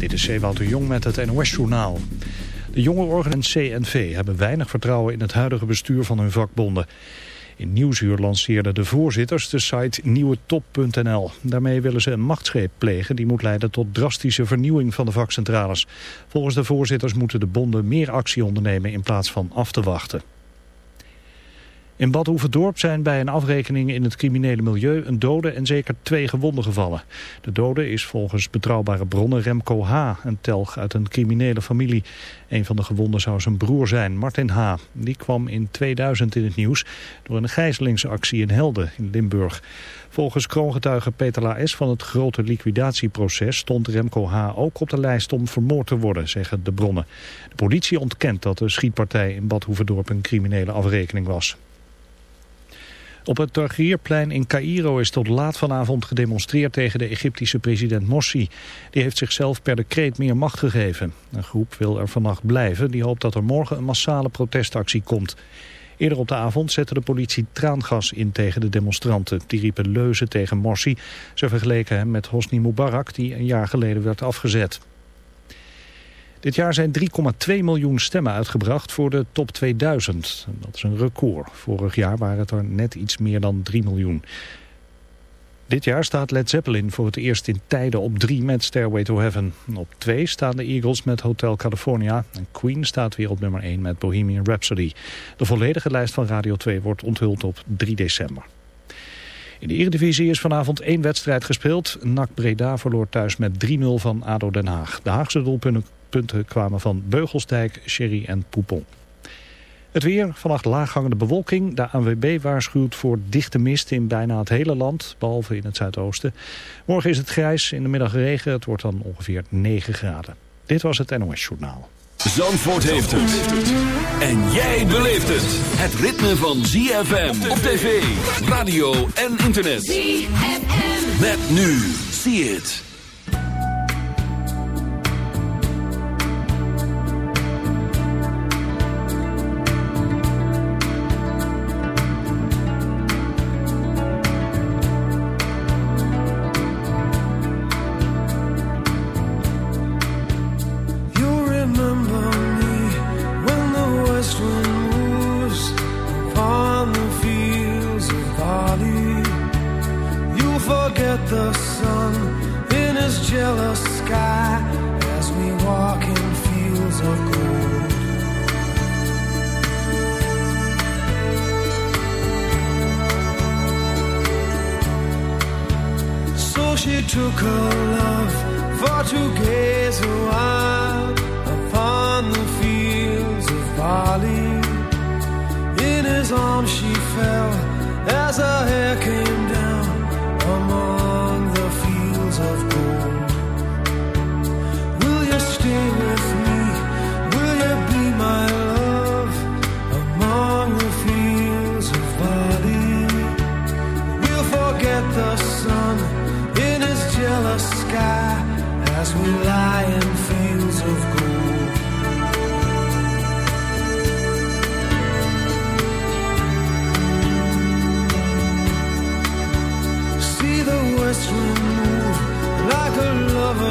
Dit is Ewout de Jong met het NOS-journaal. De jongerenorganisatie en CNV hebben weinig vertrouwen in het huidige bestuur van hun vakbonden. In Nieuwsuur lanceerden de voorzitters de site nieuwetop.nl. Daarmee willen ze een machtsgreep plegen die moet leiden tot drastische vernieuwing van de vakcentrales. Volgens de voorzitters moeten de bonden meer actie ondernemen in plaats van af te wachten. In Bad Hoeverdorp zijn bij een afrekening in het criminele milieu een dode en zeker twee gewonden gevallen. De dode is volgens betrouwbare bronnen Remco H., een telg uit een criminele familie. Een van de gewonden zou zijn broer zijn, Martin H. Die kwam in 2000 in het nieuws door een gijzelingsactie in Helden in Limburg. Volgens kroongetuige Peter Laes van het grote liquidatieproces stond Remco H. ook op de lijst om vermoord te worden, zeggen de bronnen. De politie ontkent dat de schietpartij in Bad Hoeverdorp een criminele afrekening was. Op het Tahrirplein in Cairo is tot laat vanavond gedemonstreerd tegen de Egyptische president Morsi. Die heeft zichzelf per decreet meer macht gegeven. Een groep wil er vannacht blijven. Die hoopt dat er morgen een massale protestactie komt. Eerder op de avond zette de politie traangas in tegen de demonstranten. Die riepen leuzen tegen Morsi. Ze vergeleken hem met Hosni Mubarak die een jaar geleden werd afgezet. Dit jaar zijn 3,2 miljoen stemmen uitgebracht voor de top 2000. Dat is een record. Vorig jaar waren het er net iets meer dan 3 miljoen. Dit jaar staat Led Zeppelin voor het eerst in tijden op 3 met Stairway to Heaven. Op 2 staan de Eagles met Hotel California. En Queen staat weer op nummer 1 met Bohemian Rhapsody. De volledige lijst van Radio 2 wordt onthuld op 3 december. In de Eredivisie is vanavond één wedstrijd gespeeld. NAC Breda verloor thuis met 3-0 van ADO Den Haag. De Haagse doelpunten punten kwamen van Beugelsdijk, Sherry en Poepel. Het weer, vannacht laaghangende bewolking. De ANWB waarschuwt voor dichte mist in bijna het hele land, behalve in het zuidoosten. Morgen is het grijs, in de middag regen. Het wordt dan ongeveer 9 graden. Dit was het NOS Journaal. Zandvoort heeft het. En jij beleeft het. Het ritme van ZFM op tv, radio en internet. ZFM. Met nu. See it.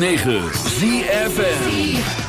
106.9 ZFN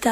的。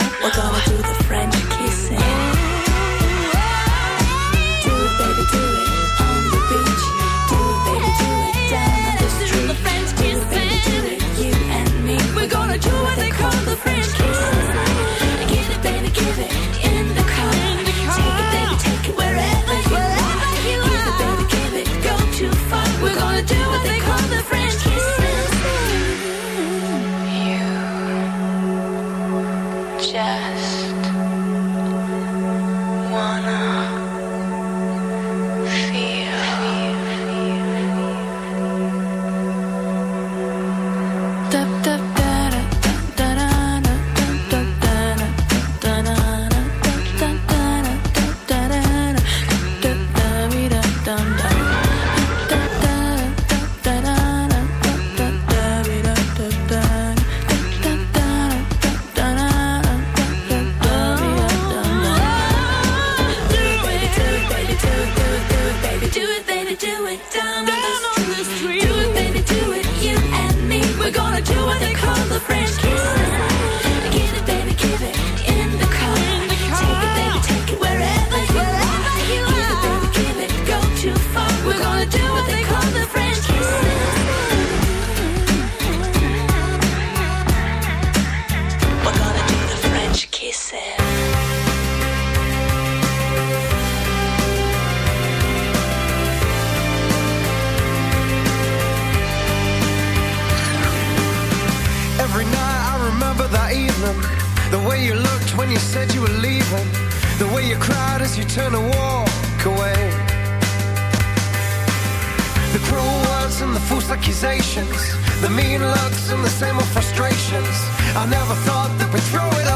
turn and walk away. The cruel words and the false accusations, the mean looks and the same old frustrations. I never thought that we'd throw it up.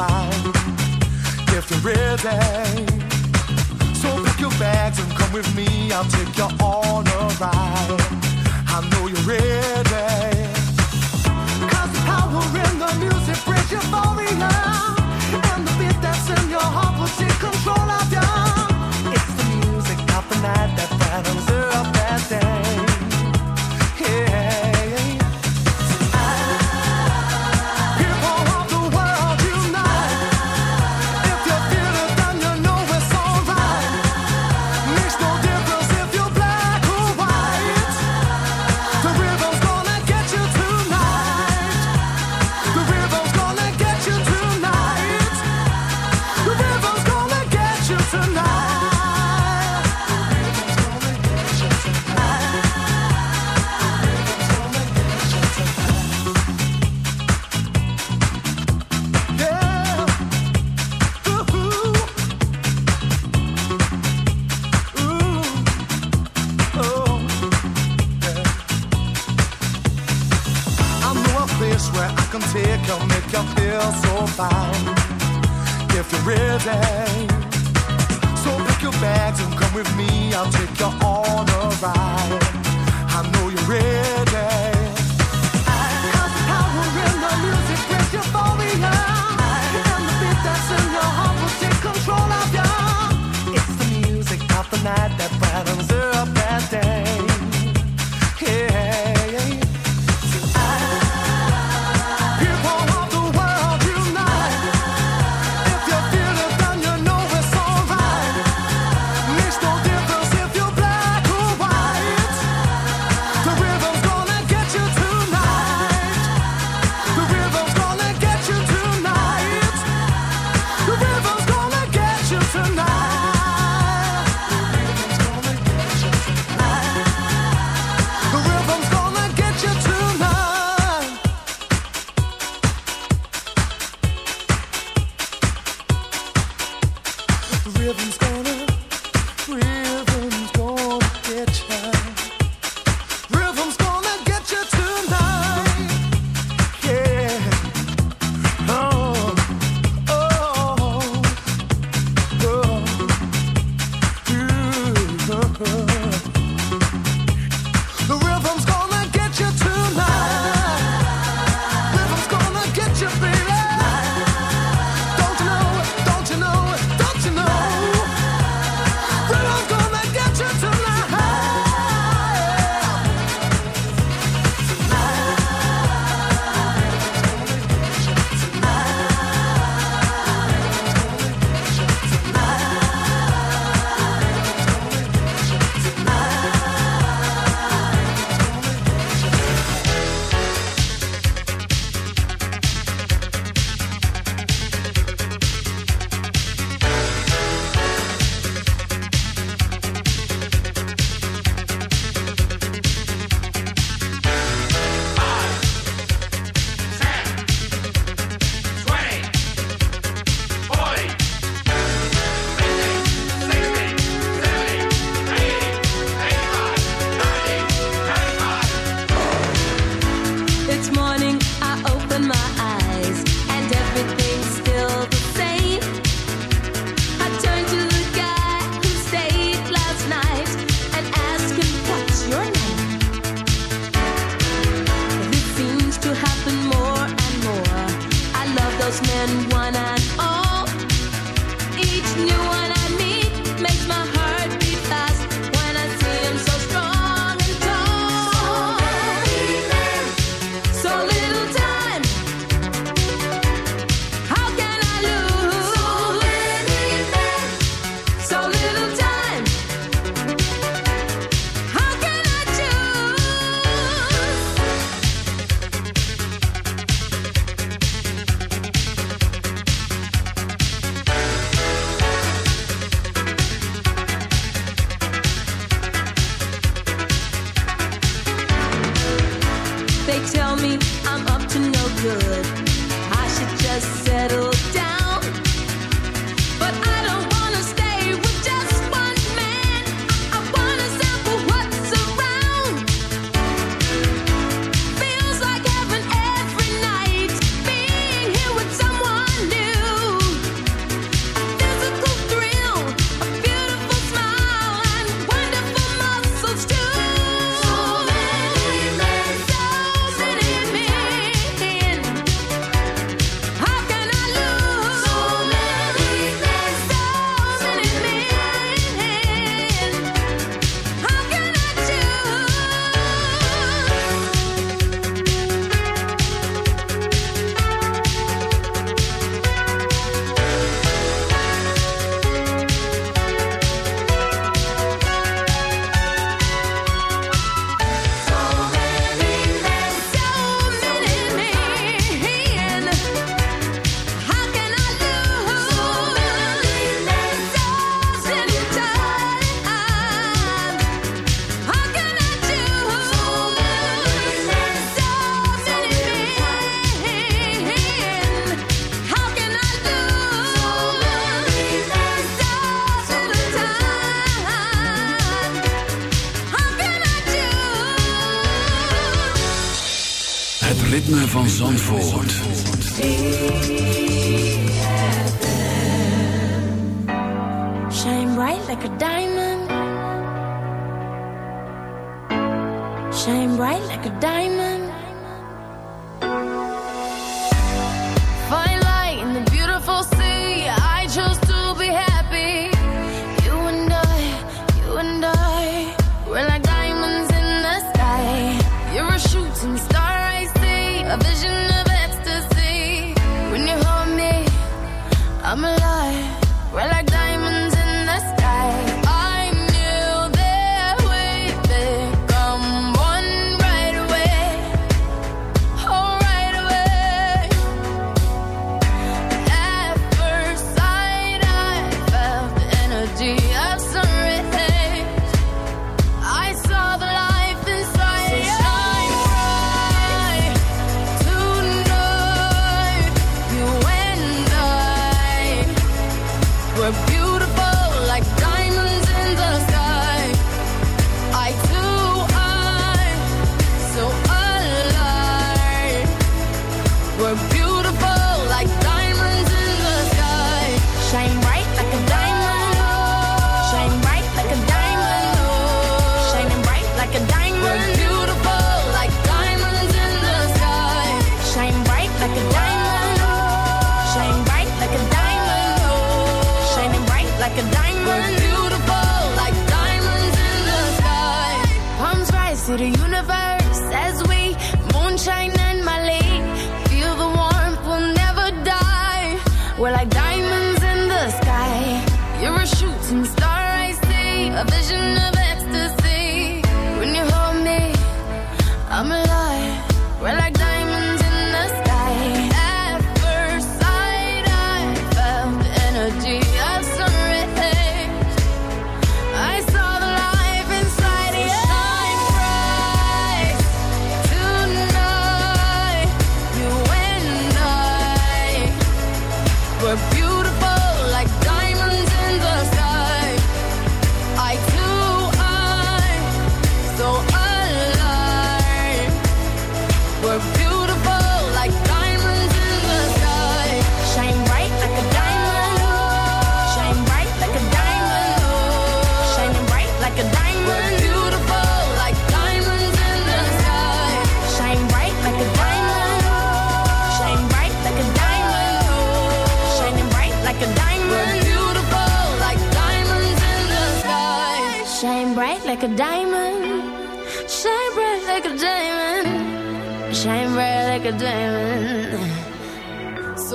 If you're ready, So pick your bags and come with me. I'll take you on a ride. I know you're ready. Cause the power in the music brings euphoria.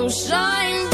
shine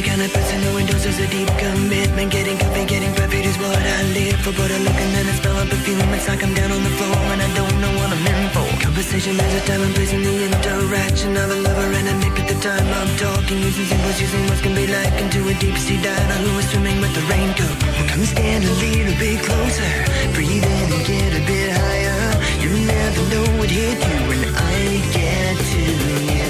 The kind of person who endorses a deep commitment. Getting comfy, getting perfect is what I live for. But I look and then I smell a perfume. It's like I'm down on the floor and I don't know what I'm in for. Conversation has a time and place in the interaction of a lover and a nick at the time I'm talking. Using symbols, using what can be like into a deep sea diver who is swimming with the raincoat. Well, come stand a little bit closer. Breathe in and get a bit higher. You never know what hit you when I get to you.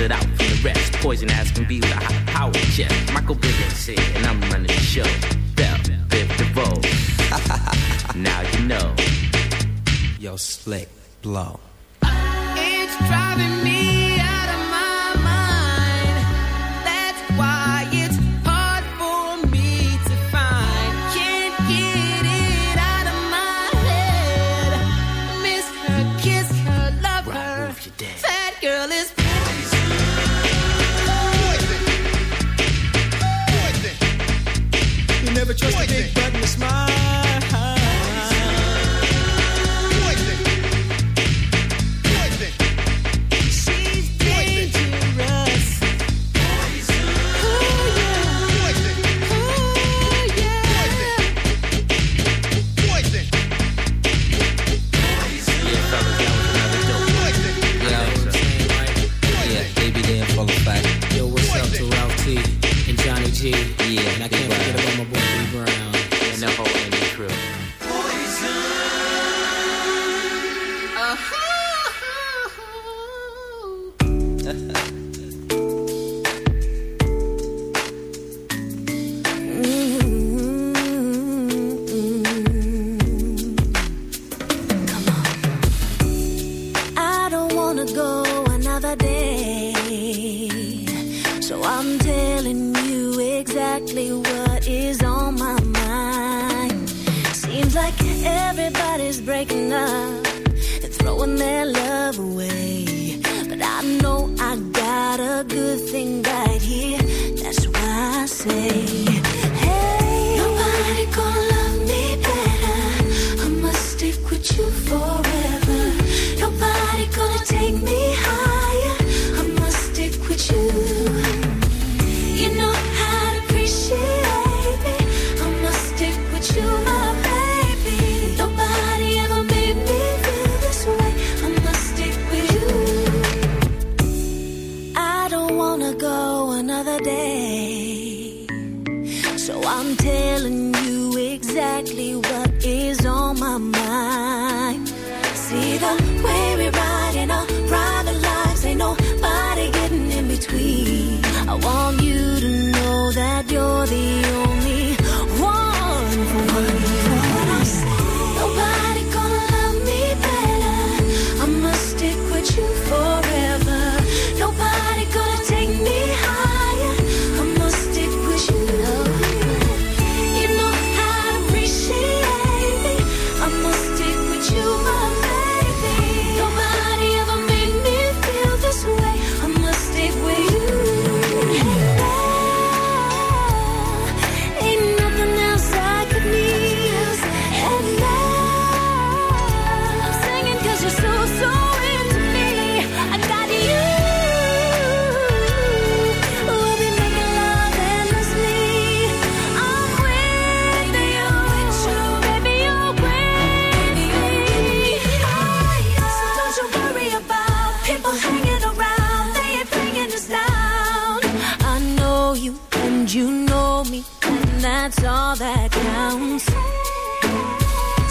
stood out from the rest. Poison as can be with a high power jet. Michael Bivens here, and I'm running the show. Bell, Biv DeVoe. now you know. Yo, slick, blow. like everybody's breaking up and throwing their love away. But I know I got a good thing right here. That's why I say, Hey, nobody gonna love me better. I must stick with you for. that's all that counts.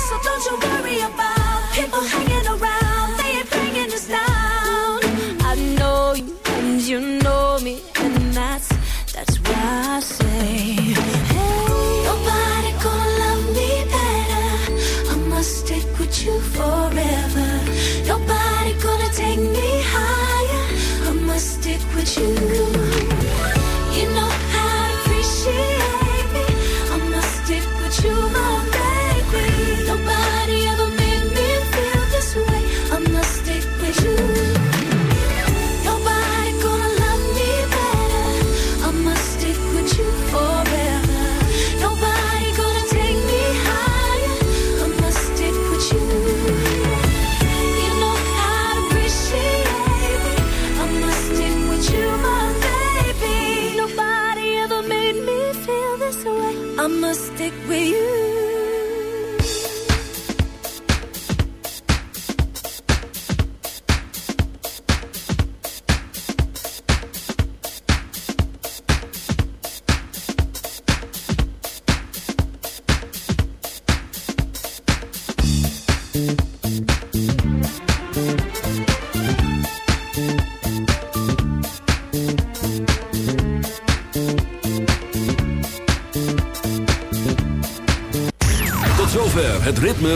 So don't you worry about people